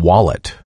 wallet.